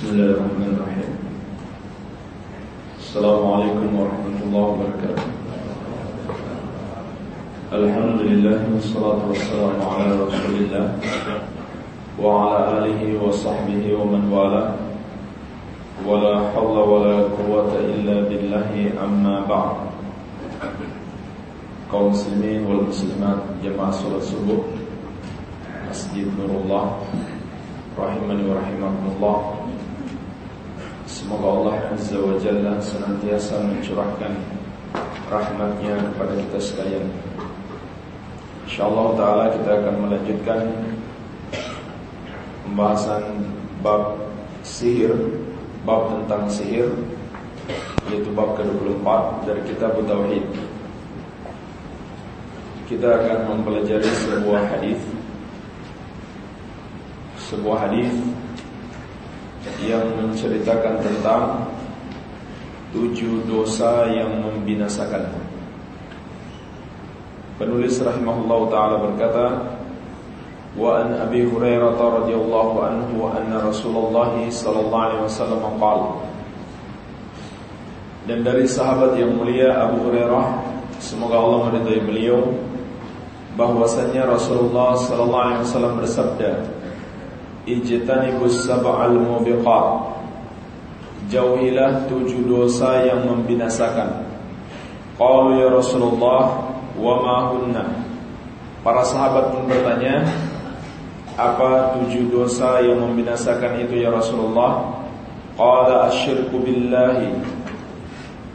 Bismillahirrahmanirrahim. Assalamualaikum warahmatullahi wabarakatuh. Alhamdulillah Wassalatu wassalamu ala rasulillah Wa ala alihi wa amma ba'd. Kaum muslimin wal salat subuh. Masjid Rahimani wa Semoga Allah Azza wa Jalla senantiasa mencurahkan rahmatnya kepada kita sekalian. InsyaAllah ta'ala kita akan melanjutkan Pembahasan bab sihir Bab tentang sihir Yaitu bab ke-24 dari kitab Tauhid. Kita akan mempelajari sebuah hadis. Sebuah hadis yang menceritakan tentang tujuh dosa yang membinasakan. Penulis rahimahullah taala berkata, "Wa an Abi Hurairah radhiyallahu anhu anna Rasulullah sallallahu alaihi wasallam qala" Dan dari sahabat yang mulia Abu Hurairah, semoga Allah meridai beliau, bahwasanya Rasulullah sallallahu alaihi wasallam bersabda, Ijtanibus sab'al mubiqat Jauhilah tujuh dosa yang membinasakan. Qalu ya Rasulullah Wa ma hunna? Para sahabat pun bertanya Apa tujuh dosa yang membinasakan itu ya Rasulullah? Qala asyirku billahi.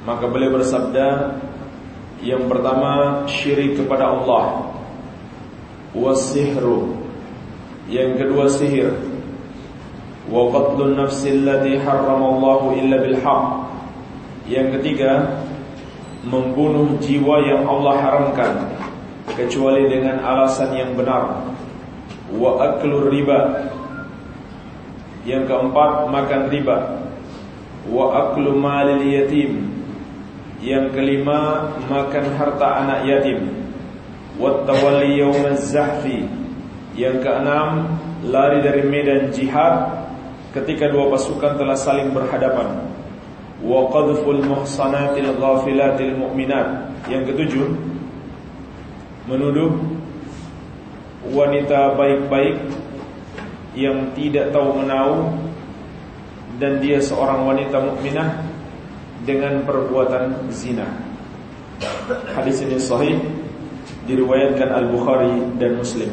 Maka beliau bersabda Yang pertama syirik kepada Allah. Wasihru yang kedua sihir wa qatlun nafsi allati harramallahu illa haqq yang ketiga membunuh jiwa yang Allah haramkan kecuali dengan alasan yang benar. wa aklur riba. Yang keempat makan riba. wa aklu malil yatim yang kelima makan harta anak yatim. wa tawalli yaumaz zahfi yang keenam, lari dari medan jihad ketika dua pasukan telah saling berhadapan. Wa qadful muhsanatil ghafilatil mu'minat. Yang ketujuh, menuduh wanita baik-baik yang tidak tahu menahu dan dia seorang wanita mukminah dengan perbuatan zina. Hadis ini sahih diriwayatkan Al-Bukhari dan Muslim.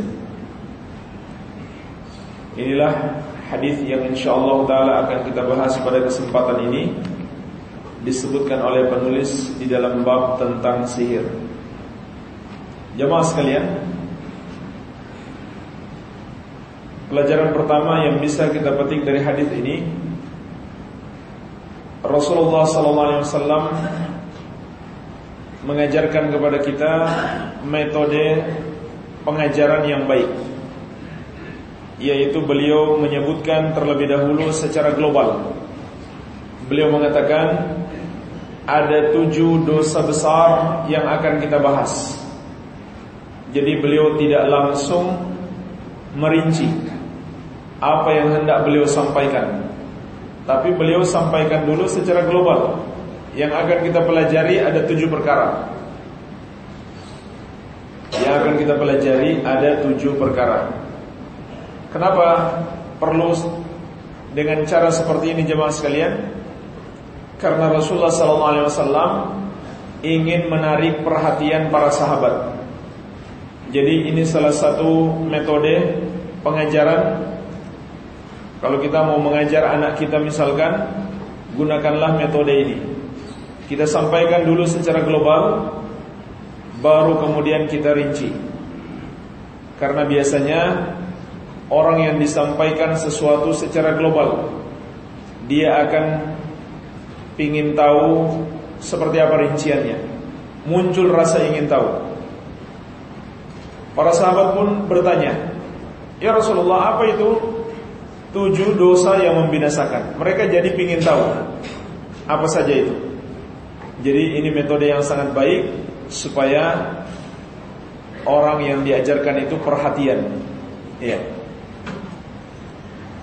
Inilah hadis yang insyaallah taala akan kita bahas pada kesempatan ini disebutkan oleh penulis di dalam bab tentang sihir. Jemaah sekalian, pelajaran pertama yang bisa kita petik dari hadis ini Rasulullah sallallahu alaihi wasallam mengajarkan kepada kita metode pengajaran yang baik yaitu beliau menyebutkan terlebih dahulu secara global. Beliau mengatakan ada tujuh dosa besar yang akan kita bahas. Jadi beliau tidak langsung merinci apa yang hendak beliau sampaikan. Tapi beliau sampaikan dulu secara global. Yang akan kita pelajari ada tujuh perkara. Yang akan kita pelajari ada tujuh perkara. Kenapa perlu dengan cara seperti ini jemaah sekalian? Karena Rasulullah SAW ingin menarik perhatian para sahabat. Jadi ini salah satu metode pengajaran. Kalau kita mau mengajar anak kita misalkan, gunakanlah metode ini. Kita sampaikan dulu secara global, baru kemudian kita rinci. Karena biasanya orang yang disampaikan sesuatu secara global dia akan ingin tahu seperti apa rinciannya. Muncul rasa ingin tahu. Para sahabat pun bertanya ya Rasulullah apa itu tujuh dosa yang membinasakan? Mereka jadi ingin tahu. Apa saja itu? Jadi ini metode yang sangat baik supaya orang yang diajarkan itu perhatian. Ya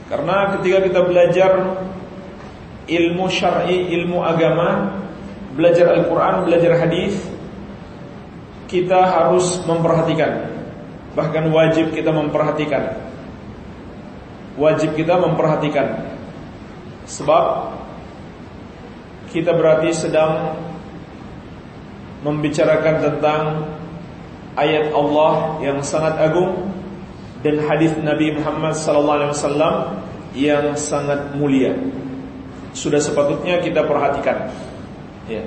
karena ketika kita belajar ilmu syar'i, ilmu agama, belajar Al-Qur'an, belajar hadis, kita harus memperhatikan. Bahkan wajib kita memperhatikan. Wajib kita memperhatikan. Sebab kita berarti sedang membicarakan tentang ayat Allah yang sangat agung dan hadis Nabi Muhammad wasallam yang sangat mulia. Sudah sepatutnya kita perhatikan. Ya.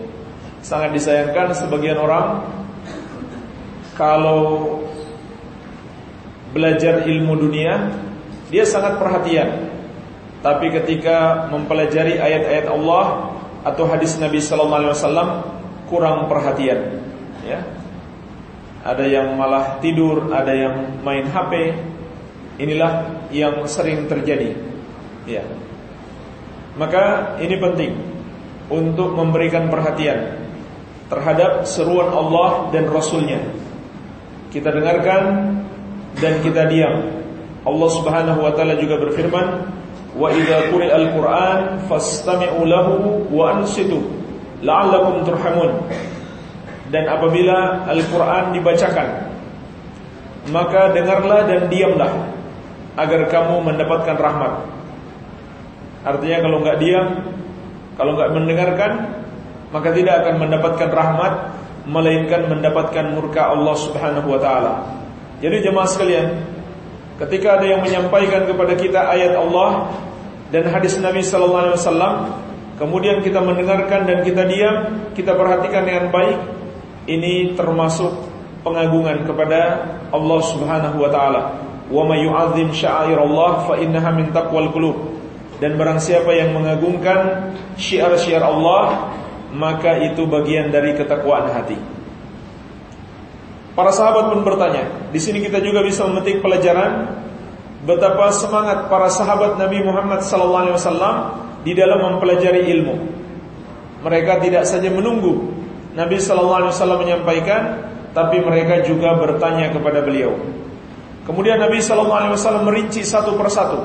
Sangat disayangkan sebagian orang kalau belajar ilmu dunia dia sangat perhatian. Tapi ketika mempelajari ayat-ayat Allah atau hadis Nabi wasallam kurang perhatian, ya. Ada yang malah tidur, ada yang main HP. Inilah yang sering terjadi. Ya. Maka ini penting untuk memberikan perhatian terhadap seruan Allah dan Rasulnya. Kita dengarkan dan kita diam. Allah Subhanahu wa taala juga berfirman, Wa idza quri'al Qur'an fastami'u lahu wa ansitu la'allakum turhamun. Dan apabila Al-Qur'an dibacakan maka dengarlah dan diamlah agar kamu mendapatkan rahmat. Artinya kalau enggak diam, kalau enggak mendengarkan, maka tidak akan mendapatkan rahmat melainkan mendapatkan murka Allah Subhanahu wa taala. Jadi jemaah sekalian, Ketika ada yang menyampaikan kepada kita ayat Allah dan hadis Nabi sallallahu alaihi wasallam, kemudian kita mendengarkan dan kita diam, kita perhatikan dengan baik, ini termasuk pengagungan kepada Allah Subhanahu wa taala. Wa may yu'azzim sya'airallah fa innaha min taqwal qulub. Dan barang siapa yang mengagungkan syiar-syiar Allah, maka itu bagian dari ketakwaan hati. Para sahabat pun bertanya. Di sini kita juga bisa memetik pelajaran betapa semangat para sahabat Nabi Muhammad SAW di dalam mempelajari ilmu. Mereka tidak saja menunggu Nabi SAW menyampaikan, tapi mereka juga bertanya kepada beliau. Kemudian Nabi SAW merinci satu persatu.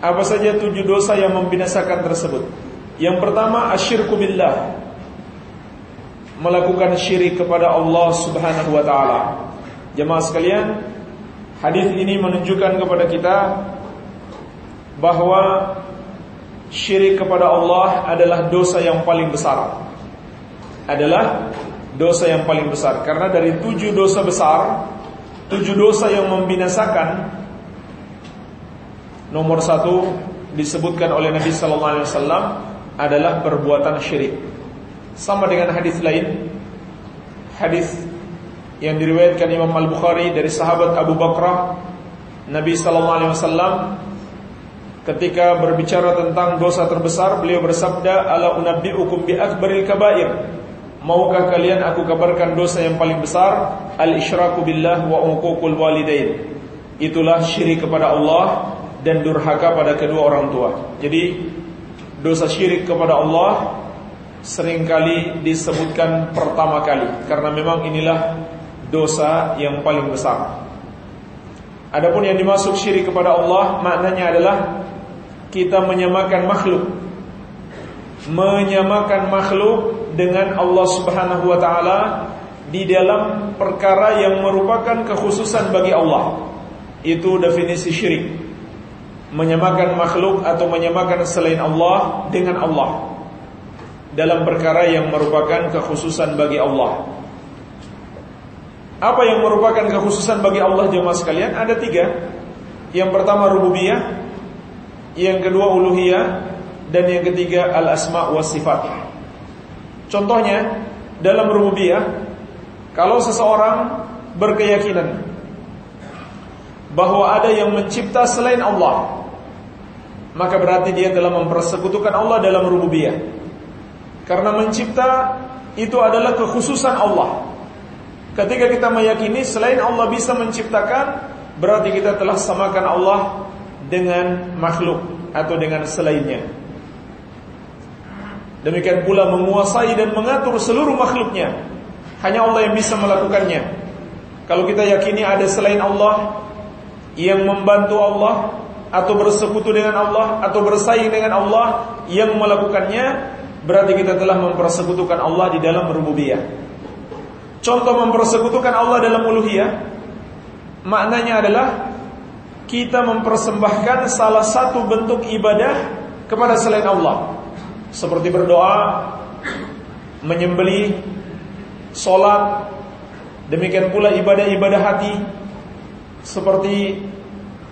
Apa saja tujuh dosa yang membinasakan tersebut. Yang pertama asyirku billah melakukan syirik kepada Allah Subhanahu wa taala. Jemaah sekalian, hadis ini menunjukkan kepada kita bahwa syirik kepada Allah adalah dosa yang paling besar. Adalah dosa yang paling besar karena dari tujuh dosa besar, tujuh dosa yang membinasakan nomor satu disebutkan oleh Nabi Sallallahu Alaihi Wasallam adalah perbuatan syirik. Sama dengan hadis lain Hadis yang diriwayatkan Imam Al-Bukhari dari sahabat Abu Bakrah Nabi sallallahu alaihi wasallam ketika berbicara tentang dosa terbesar beliau bersabda ala unabbiukum bi akbaril kabair maukah kalian aku kabarkan dosa yang paling besar? Al isyraku billah wa uququl walidain. Itulah syirik kepada Allah dan durhaka pada kedua orang tua. Jadi dosa syirik kepada Allah sering kali disebutkan pertama kali. Karena memang inilah dosa yang paling besar. Adapun yang dimasuk syirik kepada Allah maknanya adalah kita menyamakan makhluk. Menyamakan makhluk dengan Allah Subhanahu wa taala di dalam perkara yang merupakan kekhususan bagi Allah. Itu definisi syirik. Menyamakan makhluk atau menyamakan selain Allah dengan Allah dalam perkara yang merupakan kekhususan bagi Allah. Apa yang merupakan kekhususan bagi Allah jemaah sekalian? Ada tiga. Yang pertama rububiyah, yang kedua uluhiyah, dan yang ketiga al-asma wa sifat. Contohnya dalam rububiyah, kalau seseorang berkeyakinan bahwa ada yang mencipta selain Allah, maka berarti dia telah mempersekutukan Allah dalam rububiyah. Karena mencipta itu adalah kekhususan Allah. Ketika kita meyakini selain Allah bisa menciptakan, berarti kita telah samakan Allah dengan makhluk atau dengan selainnya. Demikian pula menguasai dan mengatur seluruh makhluknya. Hanya Allah yang bisa melakukannya. Kalau kita yakini ada selain Allah yang membantu Allah, atau bersekutu dengan Allah atau bersaing dengan Allah yang melakukannya berarti kita telah mempersekutukan Allah di dalam rububiyah. Contoh mempersekutukan Allah dalam uluhiyah maknanya adalah kita mempersembahkan salah satu bentuk ibadah kepada selain Allah. Seperti berdoa, menyembeli, solat, demikian pula ibadah-ibadah hati seperti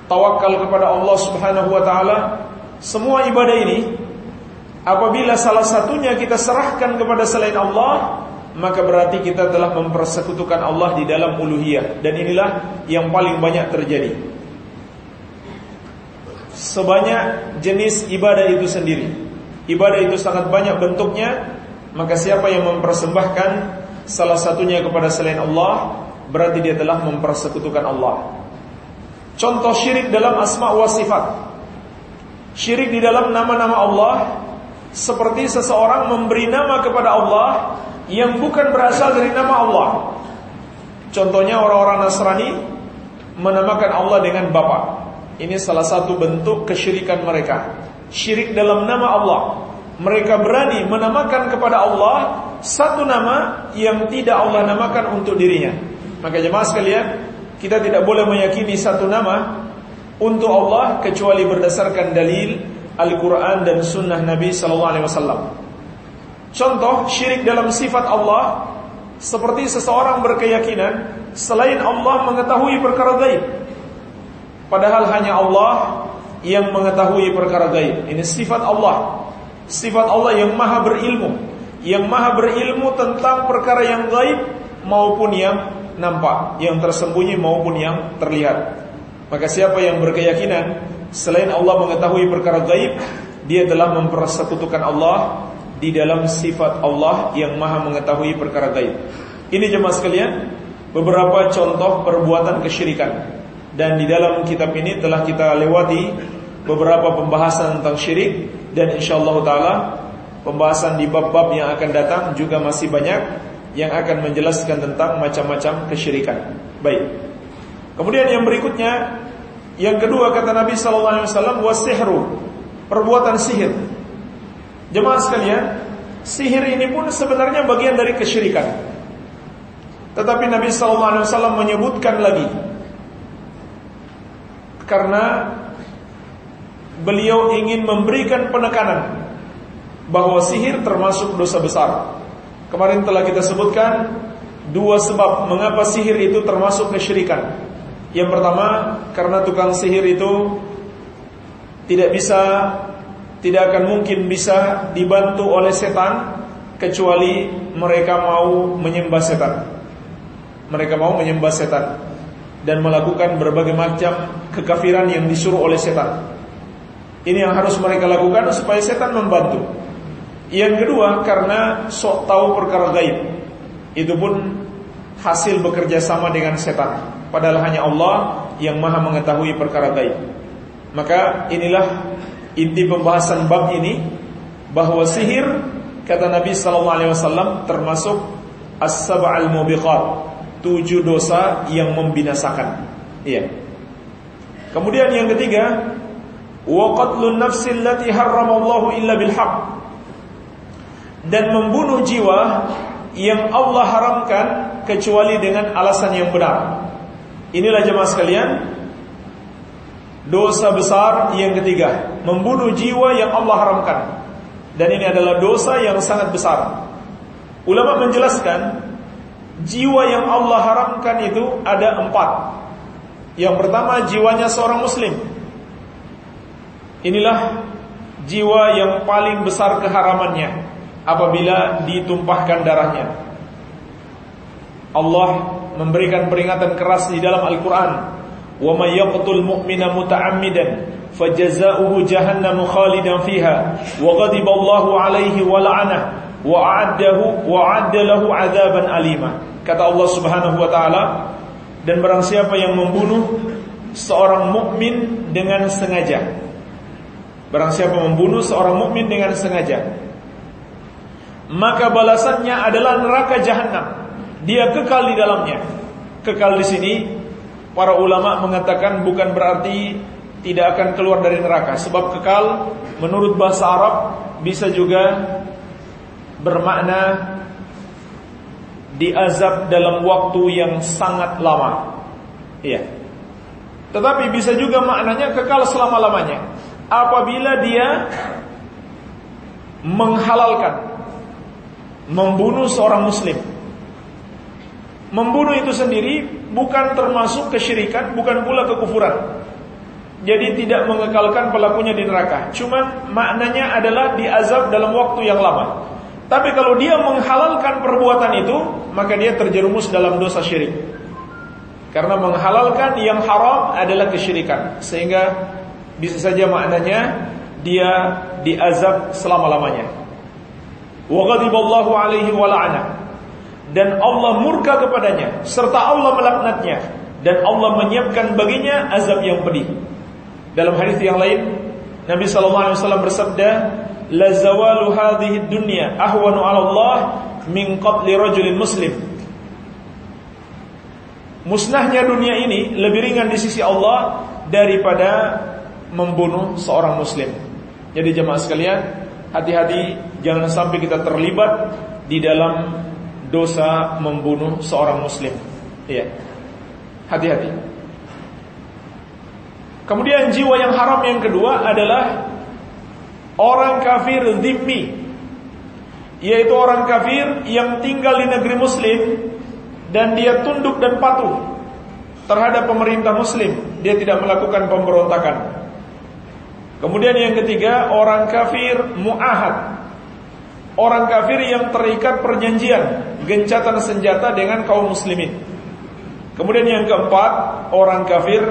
tawakal kepada Allah Subhanahu wa taala. Semua ibadah ini apabila salah satunya kita serahkan kepada selain Allah, maka berarti kita telah mempersekutukan Allah di dalam uluhiyah dan inilah yang paling banyak terjadi. Sebanyak jenis ibadah itu sendiri. Ibadah itu sangat banyak bentuknya, maka siapa yang mempersembahkan salah satunya kepada selain Allah, berarti dia telah mempersekutukan Allah. Contoh syirik dalam asma wa sifat. Syirik di dalam nama-nama Allah seperti seseorang memberi nama kepada Allah yang bukan berasal dari nama Allah. Contohnya orang-orang Nasrani menamakan Allah dengan Bapa. Ini salah satu bentuk kesyirikan mereka. Syirik dalam nama Allah. Mereka berani menamakan kepada Allah satu nama yang tidak Allah namakan untuk dirinya. Maka jemaah sekalian, kita tidak boleh meyakini satu nama untuk Allah kecuali berdasarkan dalil Al-Quran dan Sunnah Nabi Sallallahu Alaihi Wasallam. Contoh syirik dalam sifat Allah seperti seseorang berkeyakinan selain Allah mengetahui perkara gaib. Padahal hanya Allah yang mengetahui perkara gaib. Ini sifat Allah. Sifat Allah yang maha berilmu. Yang maha berilmu tentang perkara yang gaib maupun yang nampak. Yang tersembunyi maupun yang terlihat. Maka siapa yang berkeyakinan selain Allah mengetahui perkara gaib, dia telah mempersekutukan Allah di dalam sifat Allah yang Maha mengetahui perkara gaib. Ini jemaah sekalian, beberapa contoh perbuatan kesyirikan. Dan di dalam kitab ini telah kita lewati beberapa pembahasan tentang syirik dan insyaallah taala pembahasan di bab-bab yang akan datang juga masih banyak yang akan menjelaskan tentang macam-macam kesyirikan. Baik. Kemudian yang berikutnya yang kedua kata Nabi sallallahu alaihi wasallam wasihru, perbuatan sihir. Jemaah sekalian, sihir ini pun sebenarnya bagian dari kesyirikan. Tetapi Nabi wasallam menyebutkan lagi karena beliau ingin memberikan penekanan bahwa sihir termasuk dosa besar. Kemarin telah kita sebutkan dua sebab mengapa sihir itu termasuk kesyirikan. Yang pertama, karena tukang sihir itu tidak bisa tidak akan mungkin bisa dibantu oleh setan kecuali mereka mau menyembah setan. Mereka mau menyembah setan dan melakukan berbagai macam kekafiran yang disuruh oleh setan. Ini yang harus mereka lakukan supaya setan membantu. Yang kedua, karena sok tahu perkara gaib. Itu pun hasil bekerja sama dengan setan. Padahal hanya Allah yang maha mengetahui perkara gaib. Maka inilah inti pembahasan bab ini bahwa sihir kata Nabi sallallahu alaihi wasallam termasuk as-sab'al mubiqat, tujuh dosa yang membinasakan. Iya. Kemudian yang ketiga, wa qatlun nafsi allati harramallahu illa bil haqq. Dan membunuh jiwa yang Allah haramkan kecuali dengan alasan yang benar. Inilah jemaah sekalian Dosa besar yang ketiga Membunuh jiwa yang Allah haramkan Dan ini adalah dosa yang sangat besar Ulama menjelaskan Jiwa yang Allah haramkan itu ada empat. Yang pertama jiwanya seorang muslim. Inilah jiwa yang paling besar keharamannya Apabila ditumpahkan darahnya. Allah memberikan peringatan keras di dalam Al-Qur'an, "Wa may yaqtul mu'mina muta'ammidan fajaza'uhu jahannamu khalidan fiha wa ghadiba Allahu 'alaihi wa la'anahu wa 'addahu wa 'adda lahu 'adzaban alima." Kata Allah Subhanahu wa taala, dan barang siapa yang membunuh seorang mukmin dengan sengaja. Barang siapa membunuh seorang mukmin dengan sengaja, maka balasannya adalah neraka jahanam dia kekal di dalamnya. Kekal di sini para ulama mengatakan bukan berarti tidak akan keluar dari neraka sebab kekal menurut bahasa Arab bisa juga bermakna diazab dalam waktu yang sangat lama. Iya. Tetapi bisa juga maknanya kekal selama-lamanya. Apabila dia menghalalkan membunuh seorang muslim. Membunuh itu sendiri bukan termasuk kesyirikan, bukan pula kekufuran. Jadi tidak mengekalkan pelakunya di neraka. Cuma maknanya adalah diazab dalam waktu yang lama. Tapi kalau dia menghalalkan perbuatan itu, maka dia terjerumus dalam dosa syirik. Karena menghalalkan yang haram adalah kesyirikan. Sehingga bisa saja maknanya dia diazab selama-lamanya. Wa ghadiballahu alaihi wa Dan Allah murka kepadanya serta Allah melaknatnya dan Allah menyiapkan baginya azab yang pedih. Dalam hadis yang lain Nabi sallallahu alaihi wasallam bersabda, la zawalu hadhihi dunya ahwanu 'ala Allah min qatli rajulin muslim. Musnahnya dunia ini lebih ringan di sisi Allah daripada membunuh seorang muslim. Jadi jemaah sekalian, hati-hati jangan sampai kita terlibat di dalam dosa membunuh seorang muslim. Iya. Hati-hati. Kemudian jiwa yang haram yang kedua adalah orang kafir zimmi yaitu orang kafir yang tinggal di negeri muslim dan dia tunduk dan patuh terhadap pemerintah muslim. Dia tidak melakukan pemberontakan. Kemudian yang ketiga orang kafir muahad. Orang kafir yang terikat perjanjian gencatan senjata dengan kaum muslimin. Kemudian yang keempat orang kafir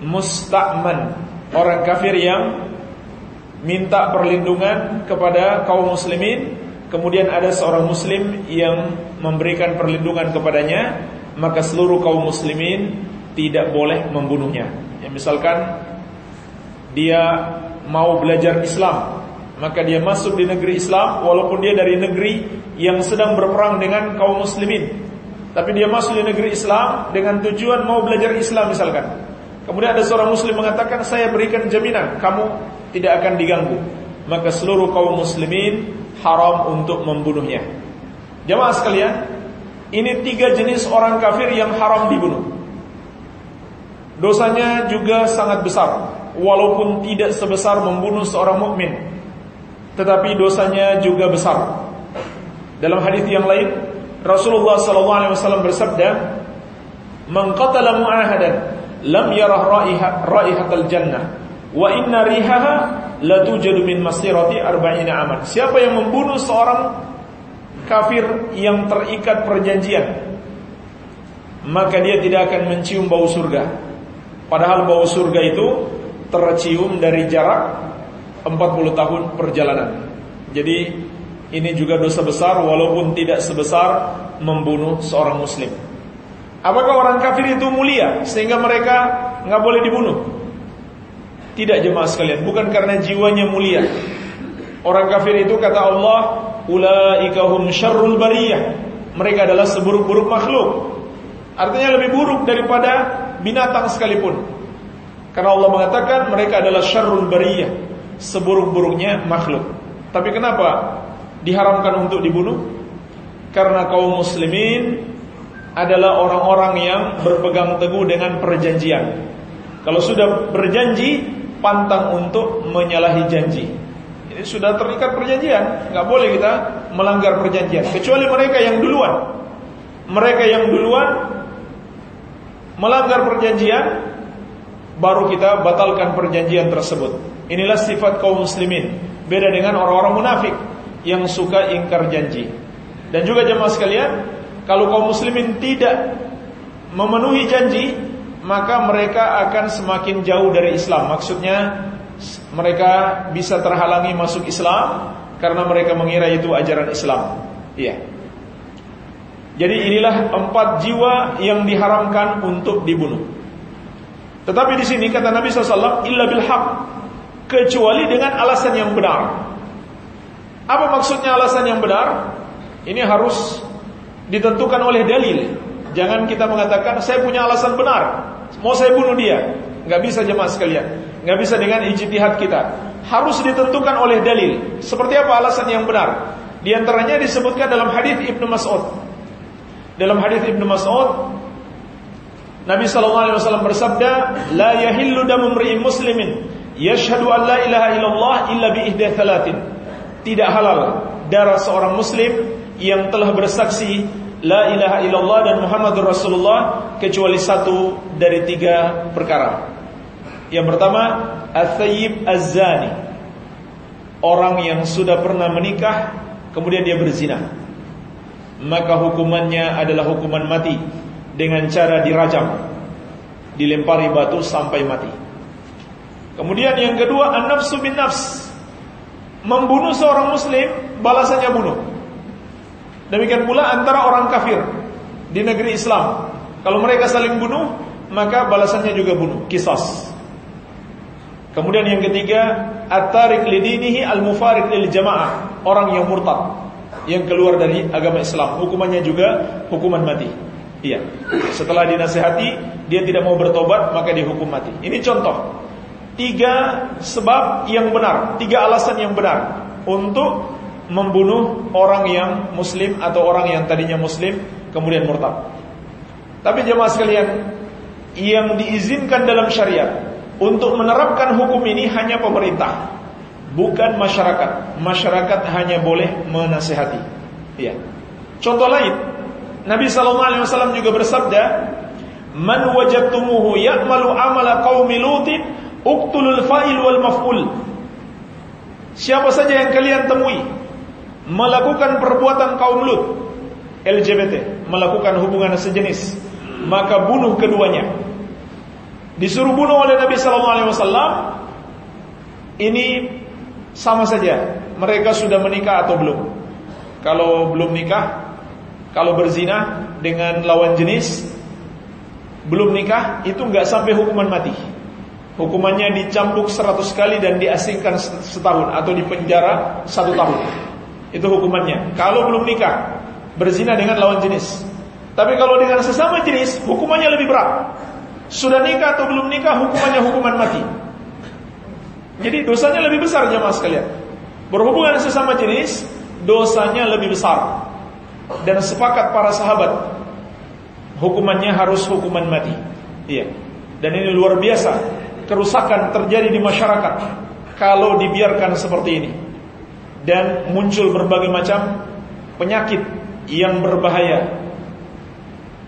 musta'man. Orang kafir yang minta perlindungan kepada kaum muslimin, kemudian ada seorang muslim yang memberikan perlindungan kepadanya, maka seluruh kaum muslimin tidak boleh membunuhnya. Ya, misalkan dia mau belajar Islam, maka dia masuk di negeri Islam walaupun dia dari negeri yang sedang berperang dengan kaum muslimin. Tapi dia masuk di negeri Islam dengan tujuan mau belajar Islam misalkan. Kemudian ada seorang muslim mengatakan saya berikan jaminan kamu tidak akan diganggu. Maka seluruh kaum muslimin haram untuk membunuhnya. Jamaah sekalian, ini tiga jenis orang kafir yang haram dibunuh. Dosanya juga sangat besar, walaupun tidak sebesar membunuh seorang mukmin. Tetapi dosanya juga besar. Dalam hadis yang lain, Rasulullah SAW bersabda, "Man qatala lam yarah raihatal jannah." Wa inna rihaha la tujadu min masirati arba'ina aman. Siapa yang membunuh seorang kafir yang terikat perjanjian, maka dia tidak akan mencium bau surga. Padahal bau surga itu tercium dari jarak 40 tahun perjalanan. Jadi ini juga dosa besar walaupun tidak sebesar membunuh seorang muslim. Apakah orang kafir itu mulia sehingga mereka nggak boleh dibunuh? Tidak jemaah sekalian, bukan karena jiwanya mulia. Orang kafir itu kata Allah, ulaika hum syarrul bariyah. Mereka adalah seburuk-buruk makhluk. Artinya lebih buruk daripada binatang sekalipun. Karena Allah mengatakan mereka adalah syarrul bariyah, seburuk-buruknya makhluk. Tapi kenapa diharamkan untuk dibunuh? Karena kaum muslimin adalah orang-orang yang berpegang teguh dengan perjanjian. Kalau sudah berjanji, pantang untuk menyalahi janji. Ini sudah terikat perjanjian, nggak boleh kita melanggar perjanjian. Kecuali mereka yang duluan, mereka yang duluan melanggar perjanjian, baru kita batalkan perjanjian tersebut. Inilah sifat kaum muslimin. Beda dengan orang-orang munafik yang suka ingkar janji. Dan juga jemaah sekalian, kalau kaum muslimin tidak memenuhi janji, maka mereka akan semakin jauh dari Islam. Maksudnya mereka bisa terhalangi masuk Islam karena mereka mengira itu ajaran Islam. Iya. Jadi inilah empat jiwa yang diharamkan untuk dibunuh. Tetapi di sini kata Nabi SAW, illa bil haq, kecuali dengan alasan yang benar. Apa maksudnya alasan yang benar? Ini harus ditentukan oleh dalil. Jangan kita mengatakan saya punya alasan benar, mau saya bunuh dia. Nggak bisa jemaah sekalian. nggak bisa dengan ijtihad kita. Harus ditentukan oleh dalil. Seperti apa alasan yang benar? Di antaranya disebutkan dalam hadis Ibnu Mas'ud. Dalam hadis Ibnu Mas'ud, Nabi sallallahu alaihi wasallam bersabda, "La yahillu damu muslimin yashhadu an la ilaha illallah illa bi ihda thalathin." Tidak halal darah seorang muslim yang telah bersaksi la ilaha illallah dan Muhammadur Rasulullah kecuali satu dari tiga perkara. Yang pertama, Al-Thayyib Az-Zani. Orang yang sudah pernah menikah Kemudian dia berzina. Maka hukumannya adalah hukuman mati Dengan cara dirajam Dilempari batu sampai mati. Kemudian yang kedua An-Nafsu bin Nafs. Membunuh seorang muslim Balasannya bunuh Demikian pula antara orang kafir Di negeri Islam Kalau mereka saling bunuh Maka balasannya juga bunuh Kisas Kemudian yang ketiga, at-tarik lidinihi al-mufariq lil jamaah, orang yang murtad, yang keluar dari agama Islam, hukumannya juga hukuman mati. Iya. Setelah dinasehati, dia tidak mau bertobat, maka dihukum mati. Ini contoh. Tiga sebab yang benar, tiga alasan yang benar untuk membunuh orang yang muslim atau orang yang tadinya muslim kemudian murtad. Tapi jemaah sekalian, yang diizinkan dalam syariat untuk menerapkan hukum ini hanya pemerintah, bukan masyarakat. Masyarakat hanya boleh menasehati. Iya. Contoh lain, Nabi sallallahu alaihi wasallam juga bersabda, "Man wajadtumuhu ya'malu amala qaumi Lutin, uqtulul fa'il wal maf'ul." Siapa saja yang kalian temui melakukan perbuatan kaum Lut, LGBT, melakukan hubungan sejenis, maka bunuh keduanya disuruh bunuh oleh Nabi Sallallahu Alaihi Wasallam, ini sama saja. Mereka sudah menikah atau belum? Kalau belum nikah, kalau berzina dengan lawan jenis, belum nikah, itu nggak sampai hukuman mati. Hukumannya dicambuk seratus kali dan diasingkan setahun atau dipenjara satu tahun. Itu hukumannya. Kalau belum nikah, berzina dengan lawan jenis. Tapi kalau dengan sesama jenis, hukumannya lebih berat. Sudah nikah atau belum nikah hukumannya hukuman mati. Jadi dosanya lebih besar jemaah sekalian. Berhubungan sesama jenis dosanya lebih besar. Dan sepakat para sahabat hukumannya harus hukuman mati. Iya. Dan ini luar biasa kerusakan terjadi di masyarakat kalau dibiarkan seperti ini. Dan muncul berbagai macam penyakit yang berbahaya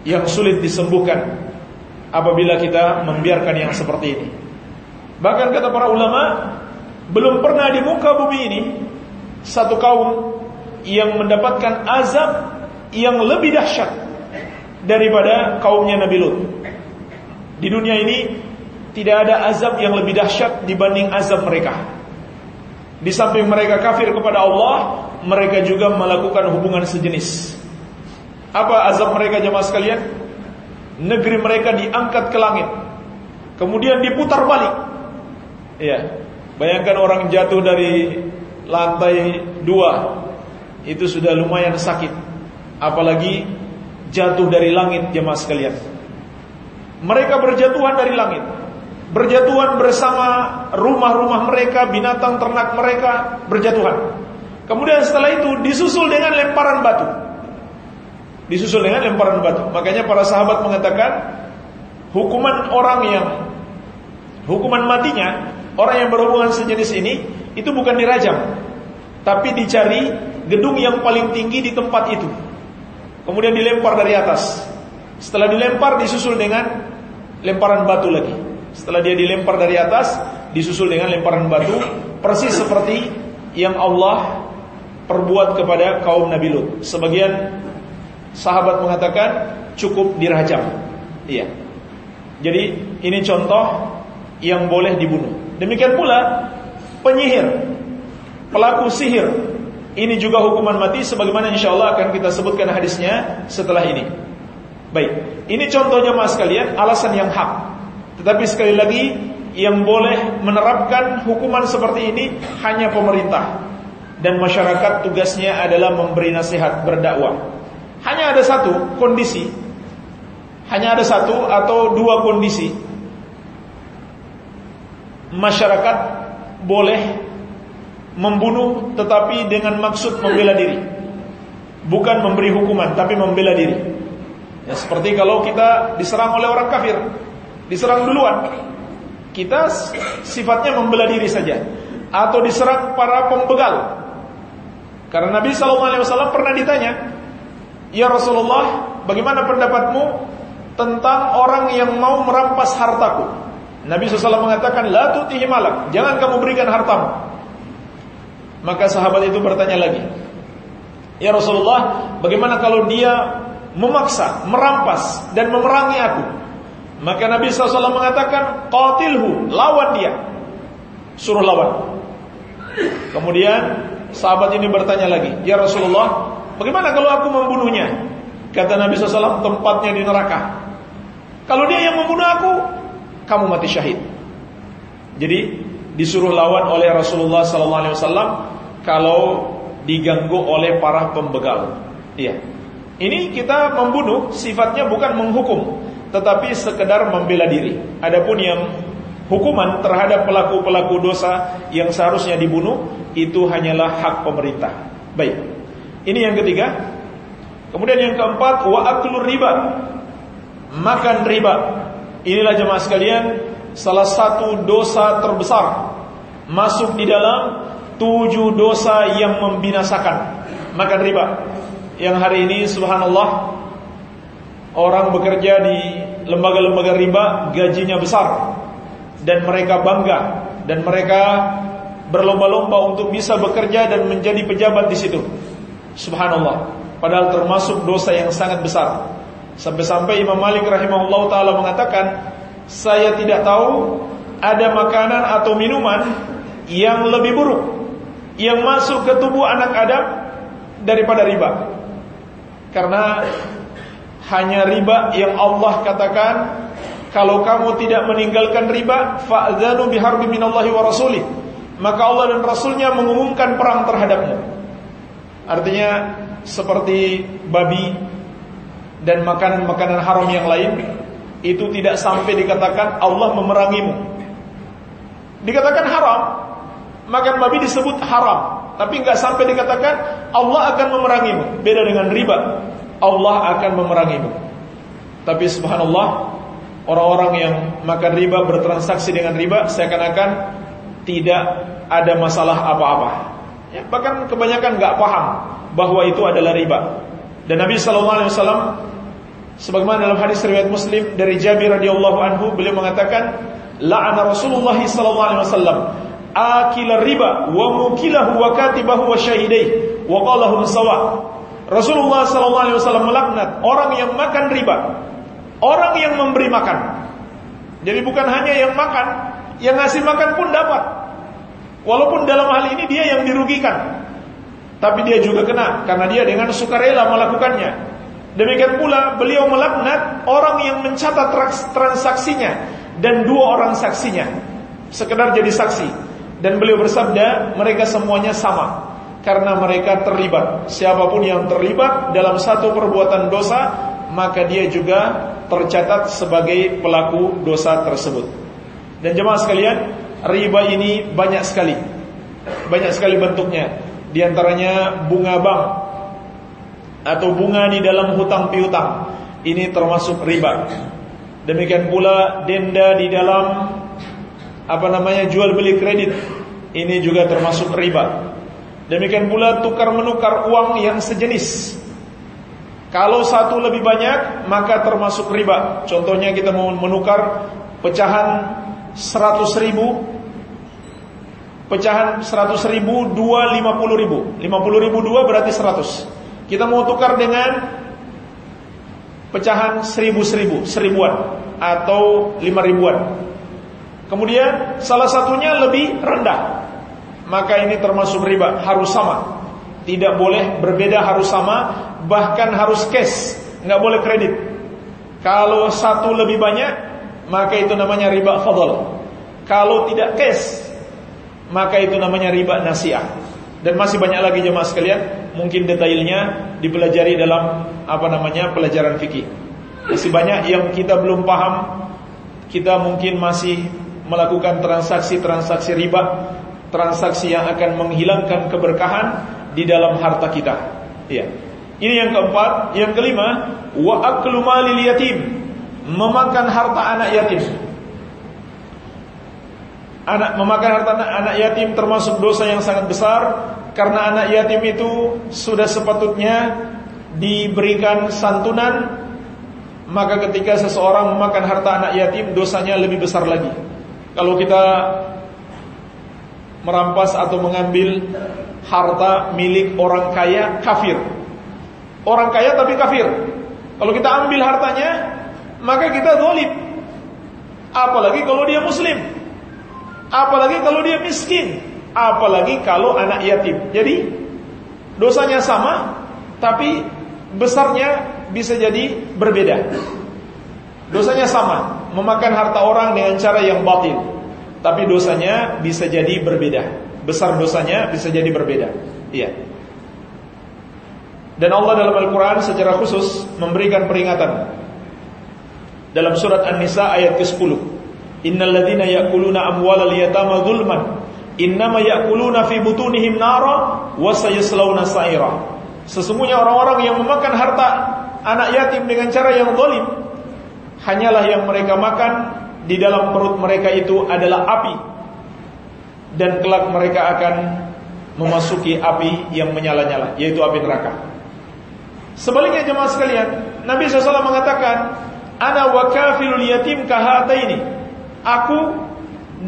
yang sulit disembuhkan apabila kita membiarkan yang seperti ini. Bahkan kata para ulama, belum pernah di muka bumi ini satu kaum yang mendapatkan azab yang lebih dahsyat daripada kaumnya Nabi Lut. Di dunia ini tidak ada azab yang lebih dahsyat dibanding azab mereka. Di samping mereka kafir kepada Allah, mereka juga melakukan hubungan sejenis. Apa azab mereka jemaah sekalian? negeri mereka diangkat ke langit. Kemudian diputar balik. Ya. Bayangkan orang jatuh dari lantai dua. Itu sudah lumayan sakit. Apalagi jatuh dari langit jemaah sekalian. Mereka berjatuhan dari langit. Berjatuhan bersama rumah-rumah mereka, binatang ternak mereka berjatuhan. Kemudian setelah itu disusul dengan lemparan batu disusul dengan lemparan batu. Makanya para sahabat mengatakan hukuman orang yang hukuman matinya orang yang berhubungan sejenis ini itu bukan dirajam, tapi dicari gedung yang paling tinggi di tempat itu. Kemudian dilempar dari atas. Setelah dilempar disusul dengan lemparan batu lagi. Setelah dia dilempar dari atas, disusul dengan lemparan batu persis seperti yang Allah perbuat kepada kaum Nabi Lut. Sebagian Sahabat mengatakan cukup dirajam. Iya. Jadi ini contoh yang boleh dibunuh. Demikian pula penyihir, pelaku sihir. Ini juga hukuman mati sebagaimana insya Allah akan kita sebutkan hadisnya setelah ini. Baik, ini contohnya mas kalian alasan yang hak. Tetapi sekali lagi yang boleh menerapkan hukuman seperti ini hanya pemerintah dan masyarakat tugasnya adalah memberi nasihat berdakwah. Hanya ada satu kondisi Hanya ada satu atau dua kondisi masyarakat boleh membunuh tetapi dengan maksud membela diri. Bukan memberi hukuman tapi membela diri. Ya, seperti kalau kita diserang oleh orang kafir, diserang duluan. Kita sifatnya membela diri saja atau diserang para pembegal. Karena Nabi SAW pernah ditanya, Ya Rasulullah, bagaimana pendapatmu tentang orang yang mau merampas hartaku? Nabi SAW mengatakan, La tutihi malak, jangan kamu berikan hartamu. Maka sahabat itu bertanya lagi, Ya Rasulullah, bagaimana kalau dia memaksa, merampas dan memerangi aku? Maka Nabi SAW mengatakan, Qatilhu, lawan dia. Suruh lawan. Kemudian sahabat ini bertanya lagi, "Ya Rasulullah, bagaimana kalau aku membunuhnya?" Kata Nabi SAW, tempatnya di neraka. Kalau dia yang membunuh aku, kamu mati syahid. Jadi disuruh lawan oleh Rasulullah SAW kalau diganggu oleh para pembegal. Iya. Ini kita membunuh sifatnya bukan menghukum, tetapi sekedar membela diri. Adapun yang hukuman terhadap pelaku-pelaku dosa yang seharusnya dibunuh itu hanyalah hak pemerintah. Baik. Ini yang ketiga. Kemudian yang keempat wa riba. Makan riba. Inilah jemaah sekalian salah satu dosa terbesar masuk di dalam tujuh dosa yang membinasakan. Makan riba. Yang hari ini subhanallah orang bekerja di lembaga-lembaga riba gajinya besar dan mereka bangga dan mereka berlomba-lomba untuk bisa bekerja dan menjadi pejabat di situ. Subhanallah. Padahal termasuk dosa yang sangat besar. Sampai-sampai Imam Malik rahimahullah taala mengatakan, saya tidak tahu ada makanan atau minuman yang lebih buruk yang masuk ke tubuh anak Adam daripada riba. Karena hanya riba yang Allah katakan kalau kamu tidak meninggalkan riba, fa'dzanu biharbi minallahi wa rasulih. Maka Allah dan Rasulnya mengumumkan perang terhadapmu. Artinya seperti babi dan makanan-makanan haram yang lain itu tidak sampai dikatakan Allah memerangimu. Dikatakan haram, makan babi disebut haram, tapi nggak sampai dikatakan Allah akan memerangimu. Beda dengan riba, Allah akan memerangimu. Tapi subhanallah, orang-orang yang makan riba bertransaksi dengan riba seakan-akan tidak ada masalah apa-apa. Ya, bahkan kebanyakan nggak paham bahwa itu adalah riba. Dan Nabi Shallallahu Alaihi Wasallam, sebagaimana dalam hadis riwayat Muslim dari Jabir radhiyallahu anhu, beliau mengatakan, la'ana Rasulullah Shallallahu Alaihi Wasallam akil riba wa mukilahu wa katibahu wa syahidai wa sawa. Rasulullah Wasallam melaknat orang yang makan riba Orang yang memberi makan. Jadi bukan hanya yang makan, yang ngasih makan pun dapat. Walaupun dalam hal ini dia yang dirugikan. Tapi dia juga kena karena dia dengan sukarela melakukannya. Demikian pula beliau melaknat orang yang mencatat transaksinya dan dua orang saksinya. Sekedar jadi saksi. Dan beliau bersabda, mereka semuanya sama karena mereka terlibat. Siapa pun yang terlibat dalam satu perbuatan dosa, maka dia juga tercatat sebagai pelaku dosa tersebut. Dan jemaah sekalian, riba ini banyak sekali. Banyak sekali bentuknya. Di antaranya bunga bank atau bunga di dalam hutang piutang. Ini termasuk riba. Demikian pula denda di dalam apa namanya jual beli kredit. Ini juga termasuk riba. Demikian pula tukar menukar uang yang sejenis. Kalau satu lebih banyak maka termasuk riba. Contohnya kita mau menukar pecahan 100 ribu Pecahan 100 ribu Dua 50 ribu. 50 ribu dua berarti 100 Kita mau tukar dengan Pecahan 1000 seribu Seribuan Atau 5 ribuan. Kemudian salah satunya lebih rendah Maka ini termasuk riba Harus sama Tidak boleh berbeda harus sama bahkan harus cash, nggak boleh kredit. Kalau satu lebih banyak, maka itu namanya riba fadl. Kalau tidak cash, maka itu namanya riba nasiah. Dan masih banyak lagi jemaah sekalian, mungkin detailnya dipelajari dalam apa namanya pelajaran fikih. Masih banyak yang kita belum paham, kita mungkin masih melakukan transaksi-transaksi riba, transaksi yang akan menghilangkan keberkahan di dalam harta kita. Iya. Ini yang keempat, yang kelima, wa aklu malil yatim, memakan harta anak yatim. Anak memakan harta anak, anak yatim termasuk dosa yang sangat besar karena anak yatim itu sudah sepatutnya diberikan santunan maka ketika seseorang memakan harta anak yatim dosanya lebih besar lagi. Kalau kita merampas atau mengambil harta milik orang kaya kafir. Orang kaya tapi kafir. Kalau kita ambil hartanya, maka kita zalim. Apalagi kalau dia muslim. Apalagi kalau dia miskin. Apalagi kalau anak yatim. Jadi dosanya sama, tapi besarnya bisa jadi berbeda. Dosanya sama, memakan harta orang dengan cara yang batil. Tapi dosanya bisa jadi berbeda. Besar dosanya bisa jadi berbeda. Iya. Dan Allah dalam Al-Quran secara khusus memberikan peringatan. Dalam surat An-Nisa ayat ke-10. Innal ladhina ya'kuluna amwalal yatama zulman innama ya'kuluna fi butunihim nara wa sayaslawna sa'ira. Sesungguhnya orang-orang yang memakan harta anak yatim dengan cara yang zalim hanyalah yang mereka makan di dalam perut mereka itu adalah api dan kelak mereka akan memasuki api yang menyala-nyala yaitu api neraka. Sebaliknya jemaah sekalian, Nabi SAW mengatakan, "Ana wa kafilul yatim kahataini." Aku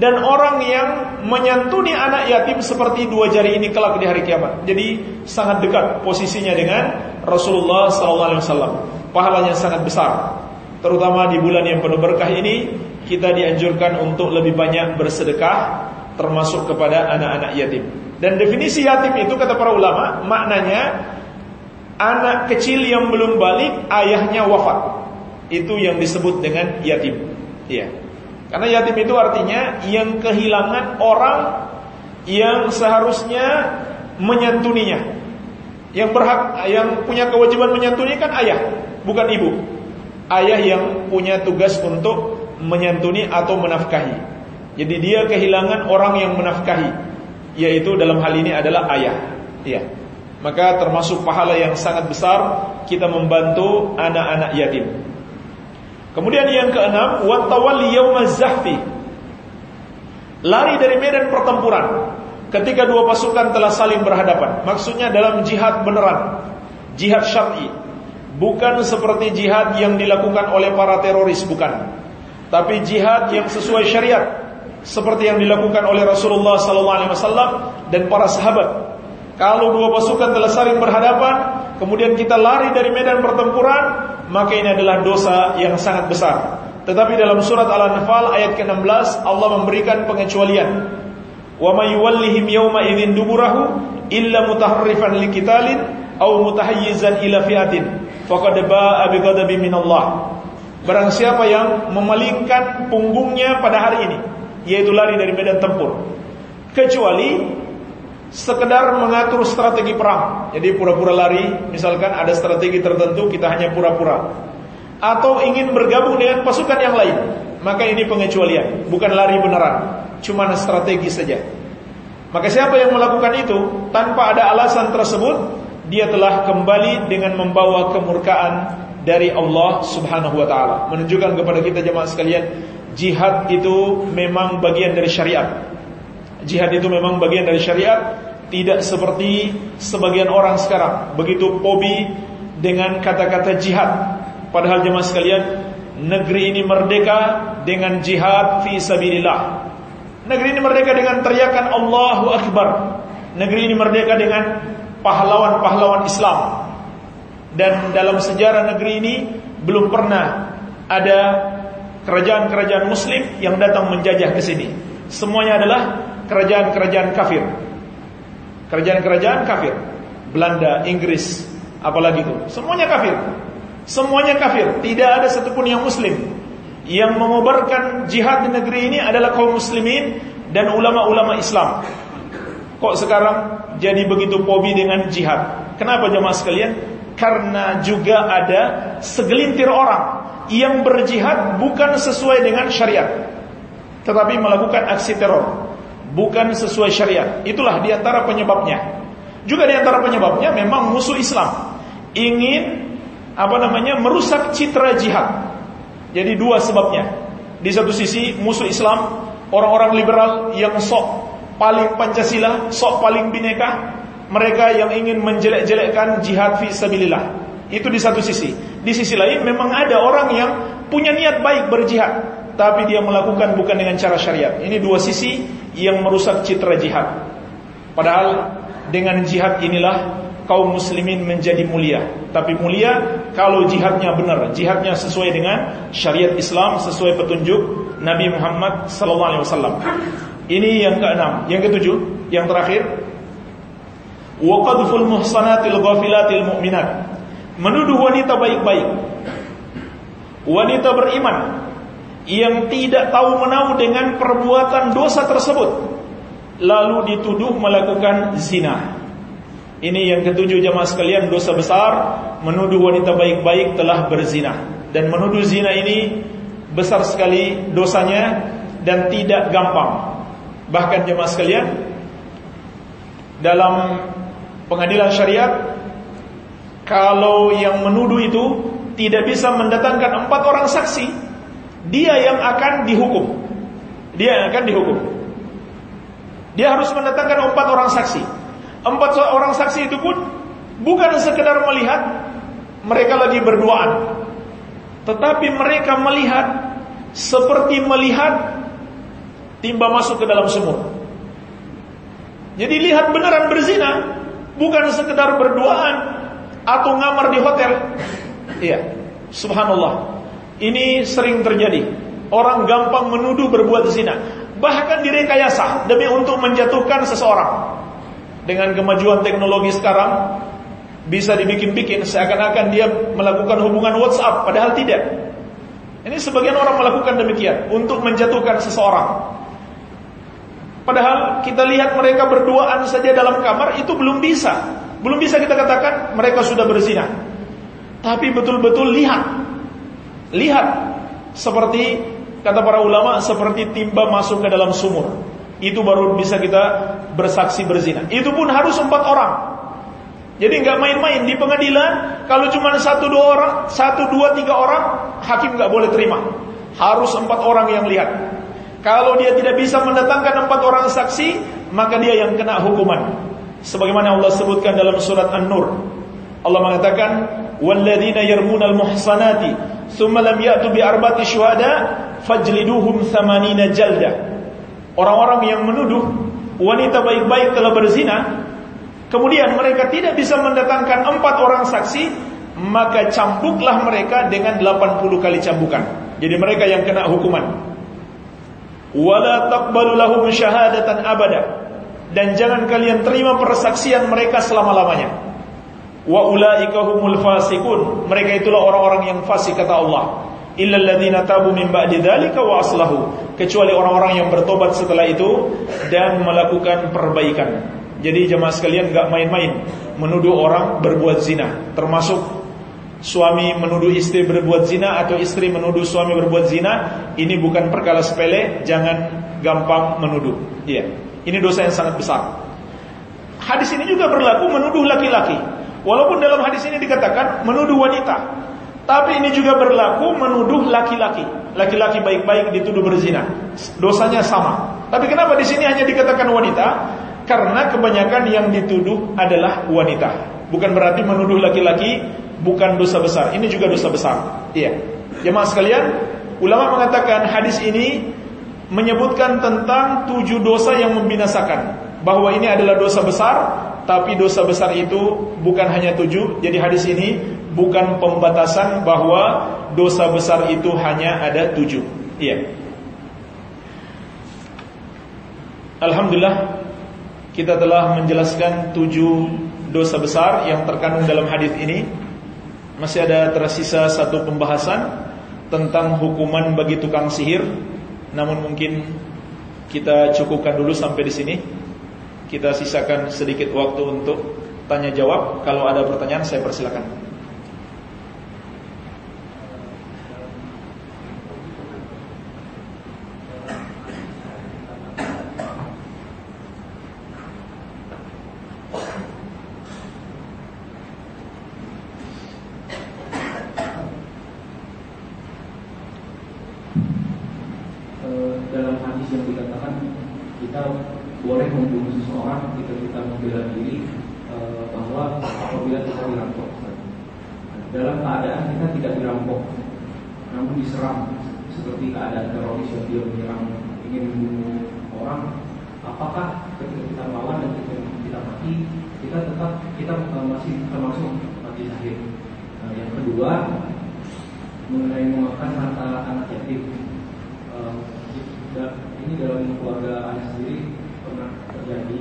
dan orang yang menyantuni anak yatim seperti dua jari ini kelak di hari kiamat. Jadi sangat dekat posisinya dengan Rasulullah SAW. Pahalanya sangat besar. Terutama di bulan yang penuh berkah ini kita dianjurkan untuk lebih banyak bersedekah termasuk kepada anak-anak yatim. Dan definisi yatim itu kata para ulama maknanya anak kecil yang belum balik ayahnya wafat. Itu yang disebut dengan yatim. Iya. Karena yatim itu artinya yang kehilangan orang yang seharusnya menyantuninya. Yang berhak, yang punya kewajiban menyantuni kan ayah, bukan ibu. Ayah yang punya tugas untuk menyantuni atau menafkahi. Jadi dia kehilangan orang yang menafkahi, yaitu dalam hal ini adalah ayah. Ya. Maka termasuk pahala yang sangat besar kita membantu anak-anak yatim. Kemudian yang keenam, watawalli yaumaz. Lari dari medan pertempuran ketika dua pasukan telah saling berhadapan. Maksudnya dalam jihad beneran, jihad syar'i. Bukan seperti jihad yang dilakukan oleh para teroris, bukan. Tapi jihad yang sesuai syariat, seperti yang dilakukan oleh Rasulullah SAW dan para sahabat. Kalau dua pasukan telah saling berhadapan, kemudian kita lari dari medan pertempuran, maka ini adalah dosa yang sangat besar. Tetapi dalam surat Al-Anfal ayat ke-16 Allah memberikan pengecualian. Wa may yuwallihim yawma idzin duburahu illa mutaharrifan liqitalin aw mutahayyizan ila fi'atin faqad ba'a bighadabin min Allah. Barang siapa yang memalingkan punggungnya pada hari ini, yaitu lari dari medan tempur, kecuali sekedar mengatur strategi perang. Jadi pura-pura lari, misalkan ada strategi tertentu kita hanya pura-pura. Atau ingin bergabung dengan pasukan yang lain, maka ini pengecualian, bukan lari beneran, cuma strategi saja. Maka siapa yang melakukan itu tanpa ada alasan tersebut, dia telah kembali dengan membawa kemurkaan dari Allah Subhanahu wa taala. Menunjukkan kepada kita jemaah sekalian, jihad itu memang bagian dari syariat. Jihad itu memang bagian dari syariat, tidak seperti sebagian orang sekarang begitu pobi dengan kata-kata jihad. Padahal jemaah sekalian, negeri ini merdeka dengan jihad fi sabilillah. Negeri ini merdeka dengan teriakan Allahu Akbar. Negeri ini merdeka dengan pahlawan-pahlawan Islam. Dan dalam sejarah negeri ini belum pernah ada kerajaan-kerajaan muslim yang datang menjajah ke sini. Semuanya adalah kerajaan-kerajaan kafir. Kerajaan-kerajaan kafir. Belanda, Inggris, apalagi itu. Semuanya kafir. Semuanya kafir. Tidak ada satupun yang muslim. Yang mengobarkan jihad di negeri ini adalah kaum muslimin dan ulama-ulama Islam. Kok sekarang jadi begitu pobi dengan jihad? Kenapa jemaah sekalian? Karena juga ada segelintir orang yang berjihad bukan sesuai dengan syariat. tetapi melakukan aksi teror bukan sesuai syariat. Itulah di antara penyebabnya. Juga di antara penyebabnya memang musuh Islam ingin apa namanya merusak citra jihad. Jadi dua sebabnya. Di satu sisi musuh Islam orang-orang liberal yang sok paling Pancasila, sok paling bineka, mereka yang ingin menjelek-jelekkan jihad fi sabilillah. Itu di satu sisi. Di sisi lain memang ada orang yang punya niat baik berjihad, tapi dia melakukan bukan dengan cara syariat. Ini dua sisi yang merusak citra jihad. Padahal dengan jihad inilah kaum muslimin menjadi mulia. Tapi mulia kalau jihadnya benar, jihadnya sesuai dengan syariat Islam, sesuai petunjuk Nabi Muhammad wasallam. Ini yang keenam, yang ketujuh, yang terakhir wa muhsanatil ghafilatil mu'minat. Menuduh wanita baik-baik. Wanita beriman yang tidak tahu menahu dengan perbuatan dosa tersebut lalu dituduh melakukan zina. Ini yang ketujuh jamaah sekalian dosa besar menuduh wanita baik-baik telah berzina dan menuduh zina ini besar sekali dosanya dan tidak gampang. Bahkan jemaah sekalian dalam pengadilan syariat kalau yang menuduh itu tidak bisa mendatangkan empat orang saksi dia yang akan dihukum. Dia yang akan dihukum. Dia harus mendatangkan empat orang saksi. Empat orang saksi itu pun bukan sekedar melihat mereka lagi berduaan, tetapi mereka melihat seperti melihat timba masuk ke dalam sumur. Jadi lihat beneran berzina, bukan sekedar berduaan atau ngamar di hotel. Iya, subhanallah. Ini sering terjadi. Orang gampang menuduh berbuat zina, bahkan direkayasa demi untuk menjatuhkan seseorang. Dengan kemajuan teknologi sekarang bisa dibikin-bikin seakan-akan dia melakukan hubungan WhatsApp padahal tidak. Ini sebagian orang melakukan demikian untuk menjatuhkan seseorang. Padahal kita lihat mereka berduaan saja dalam kamar itu belum bisa. Belum bisa kita katakan mereka sudah berzina. Tapi betul-betul lihat Lihat seperti kata para ulama seperti timba masuk ke dalam sumur. Itu baru bisa kita bersaksi berzina. Itu pun harus empat orang. Jadi nggak main-main di pengadilan. Kalau cuma satu dua orang, satu dua tiga orang, hakim nggak boleh terima. Harus empat orang yang lihat. Kalau dia tidak bisa mendatangkan empat orang saksi, maka dia yang kena hukuman. Sebagaimana Allah sebutkan dalam surat An-Nur. Allah mengatakan, "Walladzina yarmunal muhsanati thumma lam ya'tu bi arba'ati syuhada fajliduhum thamanina jalda. Orang-orang yang menuduh wanita baik-baik telah berzina, kemudian mereka tidak bisa mendatangkan empat orang saksi, maka cambuklah mereka dengan 80 kali cambukan. Jadi mereka yang kena hukuman. Wala taqbalu lahum syahadatan abada. Dan jangan kalian terima persaksian mereka selama-lamanya. Wa ulaika humul fasikun mereka itulah orang-orang yang fasik kata Allah. Illal ladzina tabu min ba'di dzalika wa aslahu. Kecuali orang-orang yang bertobat setelah itu dan melakukan perbaikan. Jadi jemaah sekalian enggak main-main. Menuduh orang berbuat zina. Termasuk suami menuduh istri berbuat zina atau istri menuduh suami berbuat zina ini bukan perkara sepele jangan gampang menuduh iya ini dosa yang sangat besar hadis ini juga berlaku menuduh laki-laki Walaupun dalam hadis ini dikatakan menuduh wanita, tapi ini juga berlaku menuduh laki-laki. Laki-laki baik-baik dituduh berzina. Dosanya sama. Tapi kenapa di sini hanya dikatakan wanita? Karena kebanyakan yang dituduh adalah wanita. Bukan berarti menuduh laki-laki bukan dosa besar. Ini juga dosa besar. Iya. Jemaah sekalian, ulama mengatakan hadis ini menyebutkan tentang tujuh dosa yang membinasakan. Bahwa ini adalah dosa besar tapi dosa besar itu bukan hanya tujuh. Jadi hadis ini bukan pembatasan bahwa dosa besar itu hanya ada tujuh. Iya. Alhamdulillah kita telah menjelaskan tujuh dosa besar yang terkandung dalam hadis ini. Masih ada tersisa satu pembahasan tentang hukuman bagi tukang sihir. Namun mungkin kita cukupkan dulu sampai di sini. Kita sisakan sedikit waktu untuk tanya jawab. Kalau ada pertanyaan saya persilakan. yang dikatakan kita boleh membunuh seseorang ketika kita membela diri e, bahwa apabila kita dirampok. Dalam keadaan kita tidak dirampok, namun diserang seperti keadaan teroris yang dia menyerang ingin membunuh orang, apakah ketika kita melawan dan ketika kita mati, kita tetap kita masih termasuk mati syahid. Nah, yang kedua mengenai memakan harta anak yatim. Uh, ini dalam keluarga anak sendiri pernah terjadi